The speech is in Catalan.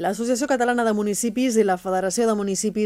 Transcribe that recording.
L'Associació Catalana de Municipis i la Federació de Municipis